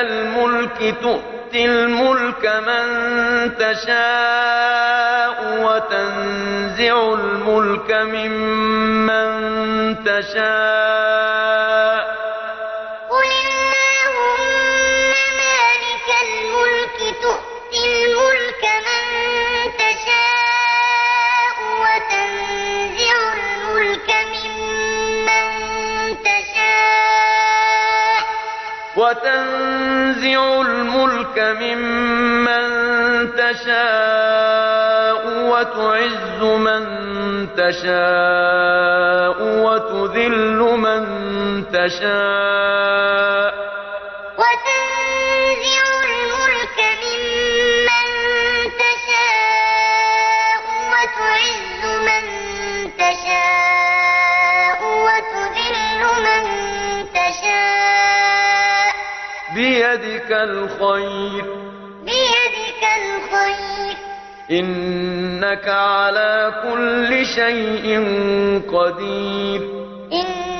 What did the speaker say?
الملك تؤتي الملك من تشاء وتنزع الملك ممن تشاء. وتنزع الملك ممن تشاء وتعز من تشاء وتذل من تشاء. وتنزع تشاء وتعز من بيدك الخير. بيدك الخير. إنك على كل شيء قدير. إنك